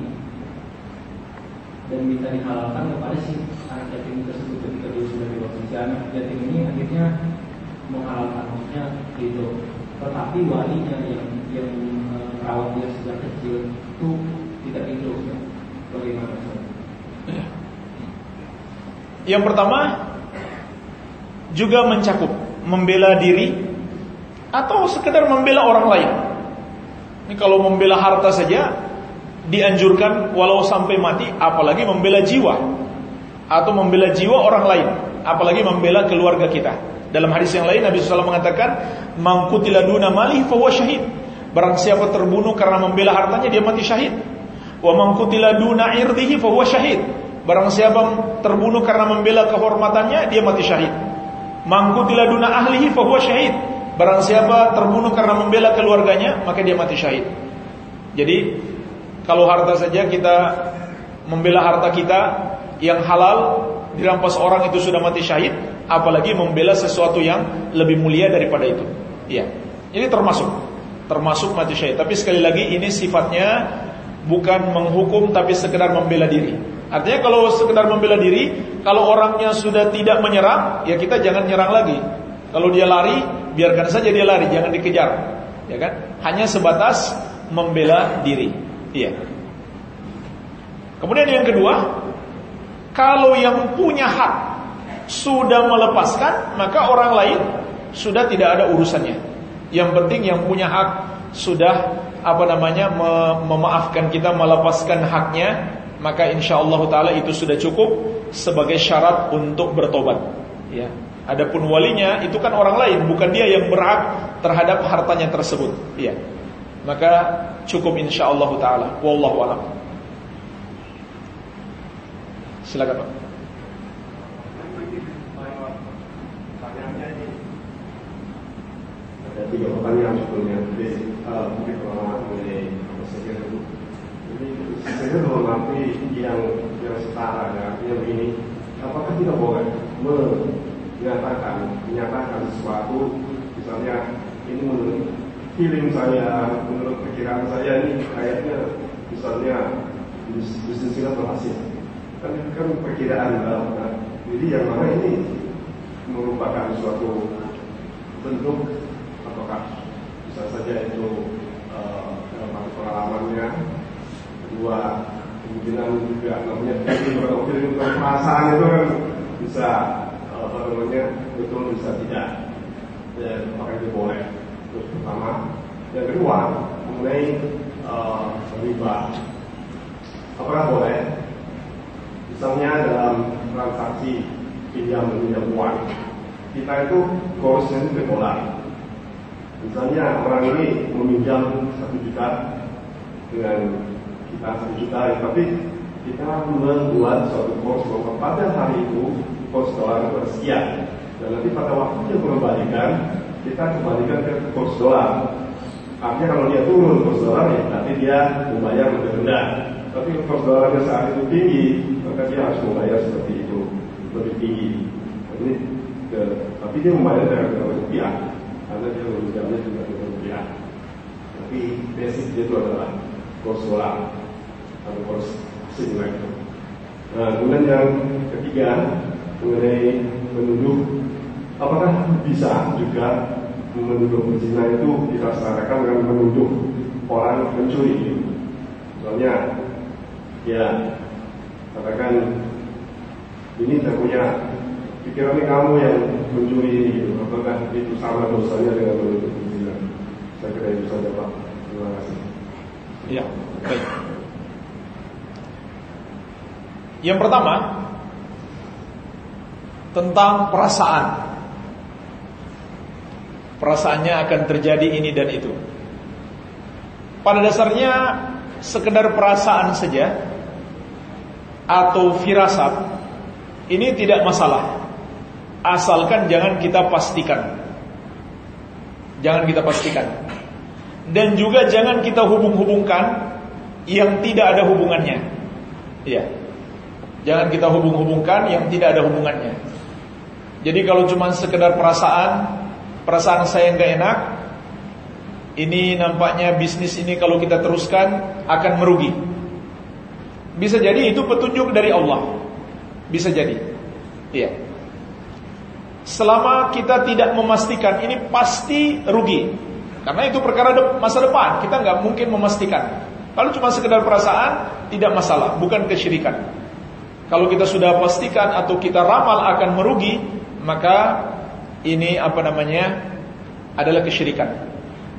dan minta dihalalkan kepada si anak yatim tersebut ketika dia sudah dewasa. Si anak yatim ini akhirnya menghalalkan maksudnya gitu. Tetapi walinya yang yang eh, merawat dia sejak kecil itu tidak itu. Bagaimana? Yang pertama juga mencakup membela diri atau sekedar membela orang lain. Ini kalau membela harta saja dianjurkan walau sampai mati, apalagi membela jiwa atau membela jiwa orang lain, apalagi membela keluarga kita. Dalam hadis yang lain Nabi SAW mengatakan, "Mangkutila duna mali fahuwa syahid." Barang siapa terbunuh karena membela hartanya dia mati syahid. Wa mangkutila duna irdihi fahuwa syahid. Barang siapa terbunuh karena membela kehormatannya dia mati syahid. Mangkutila duna ahlihi fahuwa syahid. Barang siapa terbunuh karena membela keluarganya, maka dia mati syahid. Jadi, kalau harta saja kita membela harta kita yang halal dirampas orang itu sudah mati syahid, apalagi membela sesuatu yang lebih mulia daripada itu. Iya. Ini termasuk termasuk mati syahid. Tapi sekali lagi ini sifatnya bukan menghukum tapi sekedar membela diri. Artinya kalau sekedar membela diri, kalau orangnya sudah tidak menyerang, ya kita jangan nyerang lagi. Kalau dia lari, biarkan saja dia lari, jangan dikejar. Ya kan? Hanya sebatas membela diri. Iya. Kemudian yang kedua, kalau yang punya hak sudah melepaskan, maka orang lain sudah tidak ada urusannya. Yang penting yang punya hak sudah apa namanya memaafkan kita, melepaskan haknya, maka insya Allah taala itu sudah cukup sebagai syarat untuk bertobat. Ya. Adapun walinya itu kan orang lain, bukan dia yang berhak terhadap hartanya tersebut. Ya. Maka cukup insya Allah taala. Wallahu a'lam. Silakan Pak. Ada tiga pertanyaan sebetulnya. Jadi, uh, mungkin pertama mengenai apa saja dulu saya mengamati yang yang setara ya, artinya begini, apakah kita boleh menyatakan menyatakan sesuatu, misalnya ini menurut feeling saya, menurut pikiran saya ini kayaknya misalnya bisnis kita berhasil, kan kan perkiraan kan? jadi yang mana ini merupakan suatu bentuk apakah bisa saja itu uh, dalam pengalamannya kedua kemungkinan juga namanya feeling perasaan itu kan bisa apa namanya betul bisa tidak. Dan maka itu boleh? Terus pertama. Yang kedua mengenai uh, riba. Apakah boleh misalnya dalam transaksi pinjam meminjam uang. Kita itu kursnya itu dolar misalnya orang ini meminjam satu juta dengan kita satu juta tapi kita membuat suatu kurs bahwa pada hari itu kurs dolar itu dan nanti pada waktunya mengembalikan kita kembalikan ke kurs dolar. Artinya kalau dia turun kurs dolar ya nanti dia membayar lebih rendah tapi kurs dolarnya saat itu tinggi maka dia harus membayar seperti itu lebih tinggi. Ini ke, tapi dia membayar dengan rupiah? Karena dia meminjamnya juga dengan rupiah. Tapi basic dia itu adalah kurs dolar atau poros asing itu. Nah, kemudian yang ketiga mengenai menuduh apakah bisa juga menuduh berzina itu dilaksanakan dengan menuduh orang mencuri? Misalnya ya katakan ini saya punya pikiran ini kamu yang mencuri ini gitu. apakah itu sama dosanya dengan menuduh berzina saya kira itu saja Pak terima kasih ya baik yang pertama tentang perasaan. Perasaannya akan terjadi ini dan itu. pada dasarnya sekedar perasaan saja atau firasat ini tidak masalah. Asalkan jangan kita pastikan. Jangan kita pastikan. Dan juga jangan kita hubung-hubungkan yang tidak ada hubungannya. Iya. Jangan kita hubung-hubungkan yang tidak ada hubungannya. Jadi kalau cuma sekedar perasaan, perasaan saya nggak enak, ini nampaknya bisnis ini kalau kita teruskan akan merugi. Bisa jadi itu petunjuk dari Allah. Bisa jadi. Iya. Selama kita tidak memastikan ini pasti rugi. Karena itu perkara de masa depan, kita nggak mungkin memastikan. Kalau cuma sekedar perasaan, tidak masalah, bukan kesyirikan. Kalau kita sudah pastikan atau kita ramal akan merugi, maka ini apa namanya adalah kesyirikan.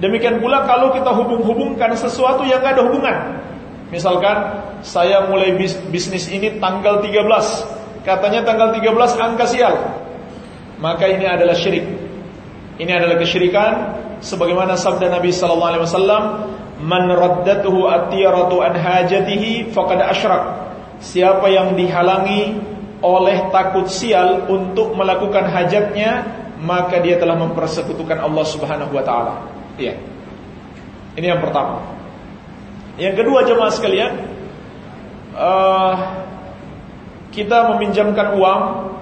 Demikian pula kalau kita hubung-hubungkan sesuatu yang nggak ada hubungan. Misalkan saya mulai bis bisnis ini tanggal 13, katanya tanggal 13 angka sial. Maka ini adalah syirik. Ini adalah kesyirikan sebagaimana sabda Nabi sallallahu alaihi wasallam, "Man raddatuhu atiyaratu an hajatihi faqad asyrak." Siapa yang dihalangi oleh takut sial untuk melakukan hajatnya, maka dia telah mempersekutukan Allah Subhanahu wa taala. Iya. Ini yang pertama. Yang kedua jemaah sekalian, uh, kita meminjamkan uang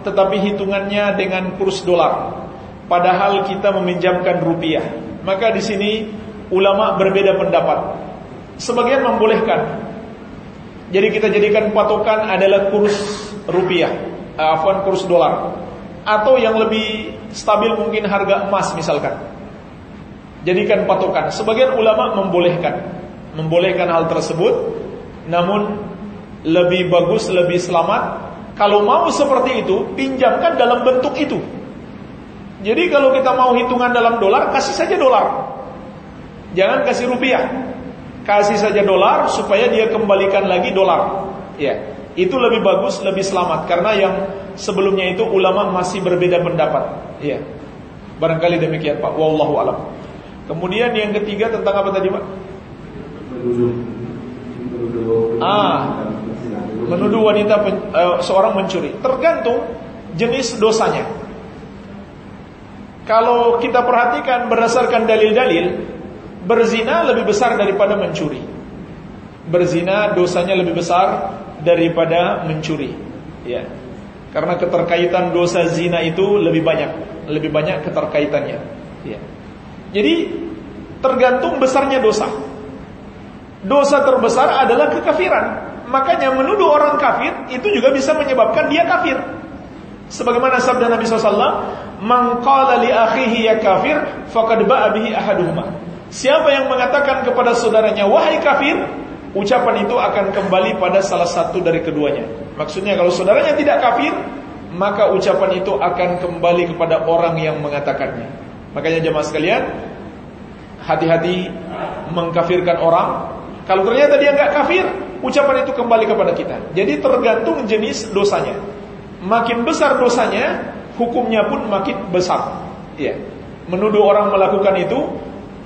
tetapi hitungannya dengan kurs dolar. Padahal kita meminjamkan rupiah. Maka di sini ulama berbeda pendapat. Sebagian membolehkan. Jadi kita jadikan patokan adalah kurs rupiah, uh, afwan kurs dolar. Atau yang lebih stabil mungkin harga emas misalkan jadikan patokan. Sebagian ulama membolehkan, membolehkan hal tersebut, namun lebih bagus, lebih selamat. Kalau mau seperti itu, pinjamkan dalam bentuk itu. Jadi kalau kita mau hitungan dalam dolar, kasih saja dolar. Jangan kasih rupiah. Kasih saja dolar supaya dia kembalikan lagi dolar. Ya, itu lebih bagus, lebih selamat karena yang sebelumnya itu ulama masih berbeda pendapat. Ya. Barangkali demikian Pak. Wallahu alam. Kemudian yang ketiga tentang apa tadi Pak? Ah, menuduh wanita pen, uh, seorang mencuri. Tergantung jenis dosanya. Kalau kita perhatikan berdasarkan dalil-dalil, berzina lebih besar daripada mencuri. Berzina dosanya lebih besar daripada mencuri. Ya. Karena keterkaitan dosa zina itu lebih banyak, lebih banyak keterkaitannya. Ya. Jadi tergantung besarnya dosa. Dosa terbesar adalah kekafiran. Makanya menuduh orang kafir itu juga bisa menyebabkan dia kafir. Sebagaimana sabda Nabi SAW, "Man qala li akhihi ya kafir, faqad ba'a bihi ahaduhuma." Siapa yang mengatakan kepada saudaranya, "Wahai kafir," ucapan itu akan kembali pada salah satu dari keduanya. Maksudnya kalau saudaranya tidak kafir, maka ucapan itu akan kembali kepada orang yang mengatakannya. Makanya jemaah sekalian, hati-hati mengkafirkan orang. Kalau ternyata dia nggak kafir, ucapan itu kembali kepada kita. Jadi tergantung jenis dosanya. Makin besar dosanya, hukumnya pun makin besar. Iya. Menuduh orang melakukan itu,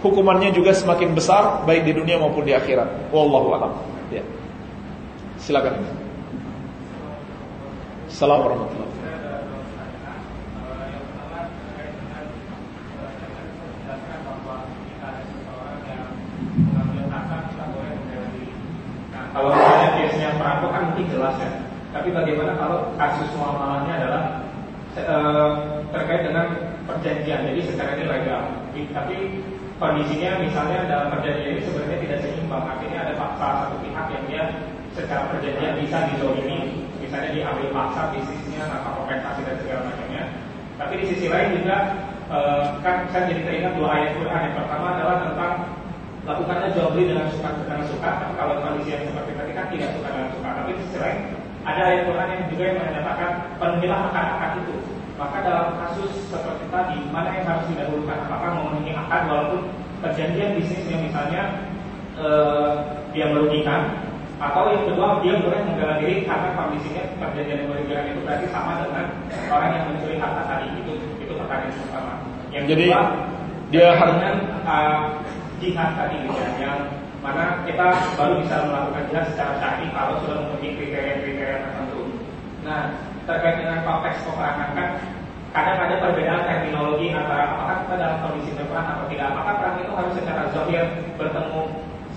hukumannya juga semakin besar baik di dunia maupun di akhirat. Wallahu a'lam. Ya. Silakan. Assalamualaikum warahmatullahi Kalau kan ya. Tapi bagaimana kalau kasus muamalahnya adalah e, terkait dengan perjanjian, jadi secara ini legal. Tapi kondisinya misalnya dalam perjanjian ini sebenarnya tidak seimbang. Artinya ada salah satu pihak yang dia secara perjanjian bisa dizolimi, misalnya diambil paksa bisnisnya tanpa kompensasi dan segala macamnya. Tapi di sisi lain juga e, kan saya jadi teringat dua ayat Quran. Yang pertama adalah tentang lakukanlah jual beli dengan suka dengan suka tapi kalau kondisi yang seperti tadi kan tidak suka dengan suka tapi lain ada ayat Quran yang juga yang menyatakan penuhilah akad-akad itu. Maka dalam kasus seperti tadi mana yang harus didahulukan? Apakah memenuhi akad walaupun perjanjian bisnisnya misalnya eh, dia merugikan atau yang kedua dia boleh membela diri karena kondisinya perjanjian yang merugikan itu berarti sama dengan orang yang mencuri harta tadi. Itu itu perkara yang pertama. Yang jadi kedua, dia harus uh, jihad tadi gitu ya, yang mana kita baru bisa melakukan jihad secara syar'i kalau sudah memenuhi kriteria-kriteria tertentu. Nah, terkait dengan konteks peperangan kan kadang ada perbedaan terminologi antara apakah kita dalam kondisi berperang atau tidak. Apakah perang itu harus secara zahir bertemu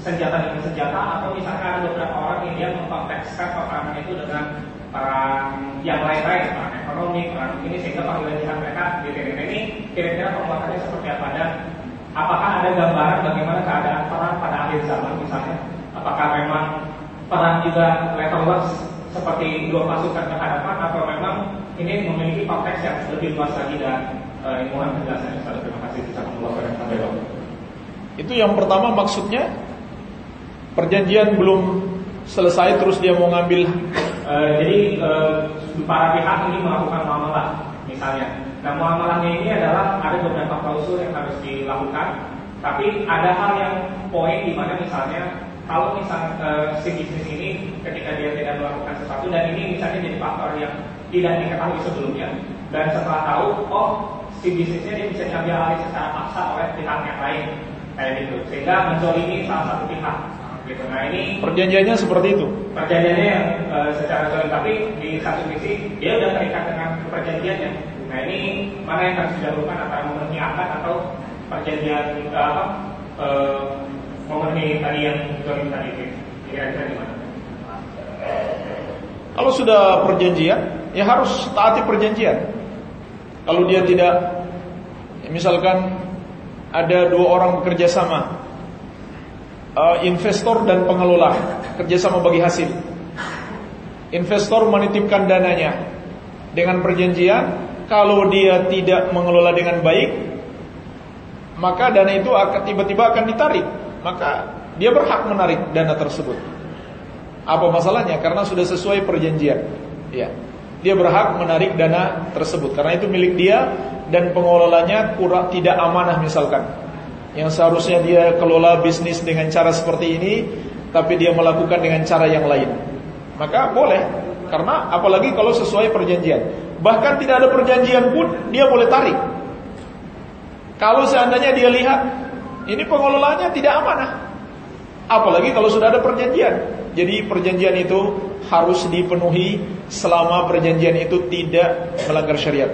senjata dengan senjata atau misalnya ada beberapa orang yang dia mengkontekskan peperangan itu dengan perang yang lain-lain, perang ekonomi, perang ini sehingga panggilan mereka di ini kira-kira penguatannya seperti apa dan Apakah ada gambaran bagaimana keadaan perang pada akhir zaman misalnya? Apakah memang perang juga level seperti dua pasukan berhadapan atau memang ini memiliki konteks yang lebih luas lagi dan uh, ilmuwan penjelasannya Terima kasih Jazakumullah Itu yang pertama maksudnya perjanjian belum selesai terus dia mau ngambil. Uh, jadi uh, para pihak ini melakukan muamalah misalnya Nah muamalahnya ini adalah ada beberapa klausul yang harus dilakukan, tapi ada hal yang poin di mana misalnya kalau misal uh, si bisnis ini ketika dia tidak melakukan sesuatu dan ini misalnya jadi faktor yang tidak diketahui sebelumnya dan setelah tahu oh si bisnisnya dia bisa diambil alih secara paksa oleh pihak yang lain. Kayak gitu. Sehingga menzolimi salah satu pihak. Gitu. Nah ini perjanjiannya seperti itu. Perjanjiannya yang uh, secara zolim tapi di satu sisi dia sudah terikat dengan perjanjiannya Nah ini mana yang harus dilakukan antara memenuhi akad atau perjanjian uh, apa uh, memenuhi tadi yang zolim tadi itu kira-kira gimana? Kalau sudah perjanjian, ya harus taati perjanjian. Kalau dia tidak, ya misalkan ada dua orang bekerja sama, uh, investor dan pengelola kerjasama bagi hasil. Investor menitipkan dananya dengan perjanjian kalau dia tidak mengelola dengan baik, maka dana itu akan tiba-tiba akan ditarik. Maka dia berhak menarik dana tersebut. Apa masalahnya? Karena sudah sesuai perjanjian. Ya. Dia berhak menarik dana tersebut karena itu milik dia dan pengelolanya kurang tidak amanah misalkan. Yang seharusnya dia kelola bisnis dengan cara seperti ini tapi dia melakukan dengan cara yang lain. Maka boleh karena apalagi kalau sesuai perjanjian. Bahkan tidak ada perjanjian pun dia boleh tarik. Kalau seandainya dia lihat ini pengelolanya tidak amanah. Apalagi kalau sudah ada perjanjian. Jadi perjanjian itu harus dipenuhi selama perjanjian itu tidak melanggar syariat.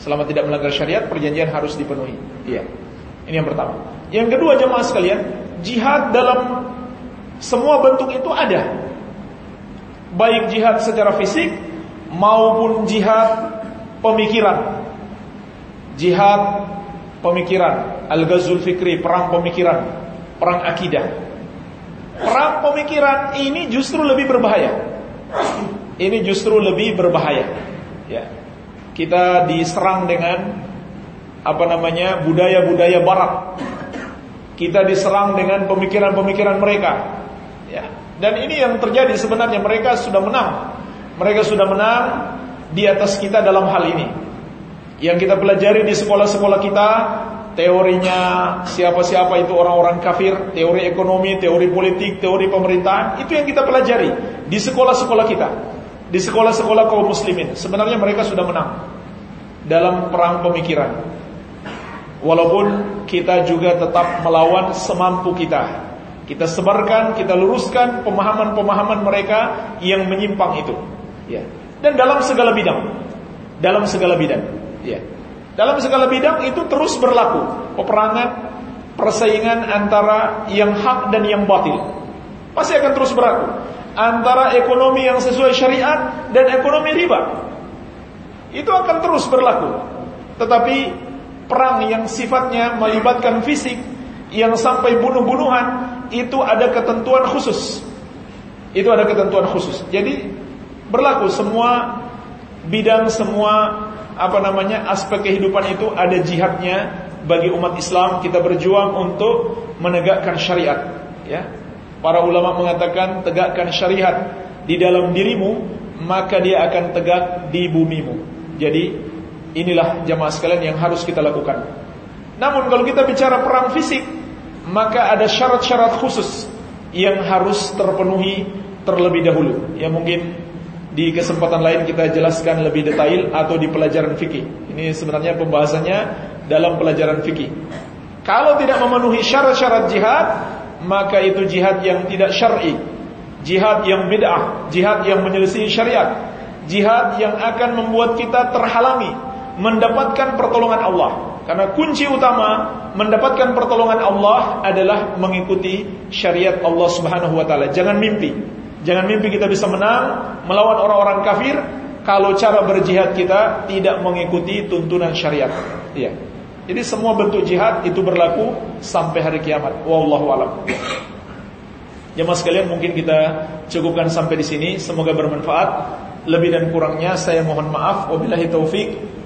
Selama tidak melanggar syariat, perjanjian harus dipenuhi. Iya. Ini yang pertama. Yang kedua jemaah sekalian, jihad dalam semua bentuk itu ada. Baik jihad secara fisik maupun jihad pemikiran. Jihad pemikiran, al-ghazul fikri, perang pemikiran, perang akidah. Perang pemikiran ini justru lebih berbahaya. Ini justru lebih berbahaya. Ya. Kita diserang dengan apa namanya? budaya-budaya barat. Kita diserang dengan pemikiran-pemikiran mereka. Ya. Dan ini yang terjadi sebenarnya mereka sudah menang mereka sudah menang di atas kita dalam hal ini. Yang kita pelajari di sekolah-sekolah kita, teorinya siapa-siapa itu orang-orang kafir, teori ekonomi, teori politik, teori pemerintahan, itu yang kita pelajari di sekolah-sekolah kita. Di sekolah-sekolah kaum muslimin. Sebenarnya mereka sudah menang dalam perang pemikiran. Walaupun kita juga tetap melawan semampu kita. Kita sebarkan, kita luruskan pemahaman-pemahaman mereka yang menyimpang itu ya. Dan dalam segala bidang. Dalam segala bidang, ya. Dalam segala bidang itu terus berlaku peperangan, persaingan antara yang hak dan yang batil. Pasti akan terus berlaku antara ekonomi yang sesuai syariat dan ekonomi riba. Itu akan terus berlaku. Tetapi perang yang sifatnya melibatkan fisik yang sampai bunuh-bunuhan itu ada ketentuan khusus. Itu ada ketentuan khusus. Jadi berlaku semua bidang semua apa namanya aspek kehidupan itu ada jihadnya bagi umat Islam kita berjuang untuk menegakkan syariat ya para ulama mengatakan tegakkan syariat di dalam dirimu maka dia akan tegak di bumimu jadi inilah jamaah sekalian yang harus kita lakukan namun kalau kita bicara perang fisik maka ada syarat-syarat khusus yang harus terpenuhi terlebih dahulu ya mungkin di kesempatan lain kita jelaskan lebih detail atau di pelajaran fikih. Ini sebenarnya pembahasannya dalam pelajaran fikih. Kalau tidak memenuhi syarat-syarat jihad, maka itu jihad yang tidak syar'i, jihad yang bid'ah, jihad yang menyelisih syariat, jihad yang akan membuat kita terhalangi mendapatkan pertolongan Allah. Karena kunci utama mendapatkan pertolongan Allah adalah mengikuti syariat Allah Subhanahu wa taala. Jangan mimpi. Jangan mimpi kita bisa menang melawan orang-orang kafir kalau cara berjihad kita tidak mengikuti tuntunan syariat. Iya. Jadi semua bentuk jihad itu berlaku sampai hari kiamat. Wallahu alam. Jemaah sekalian mungkin kita cukupkan sampai di sini. Semoga bermanfaat. Lebih dan kurangnya saya mohon maaf. Wabillahi taufik.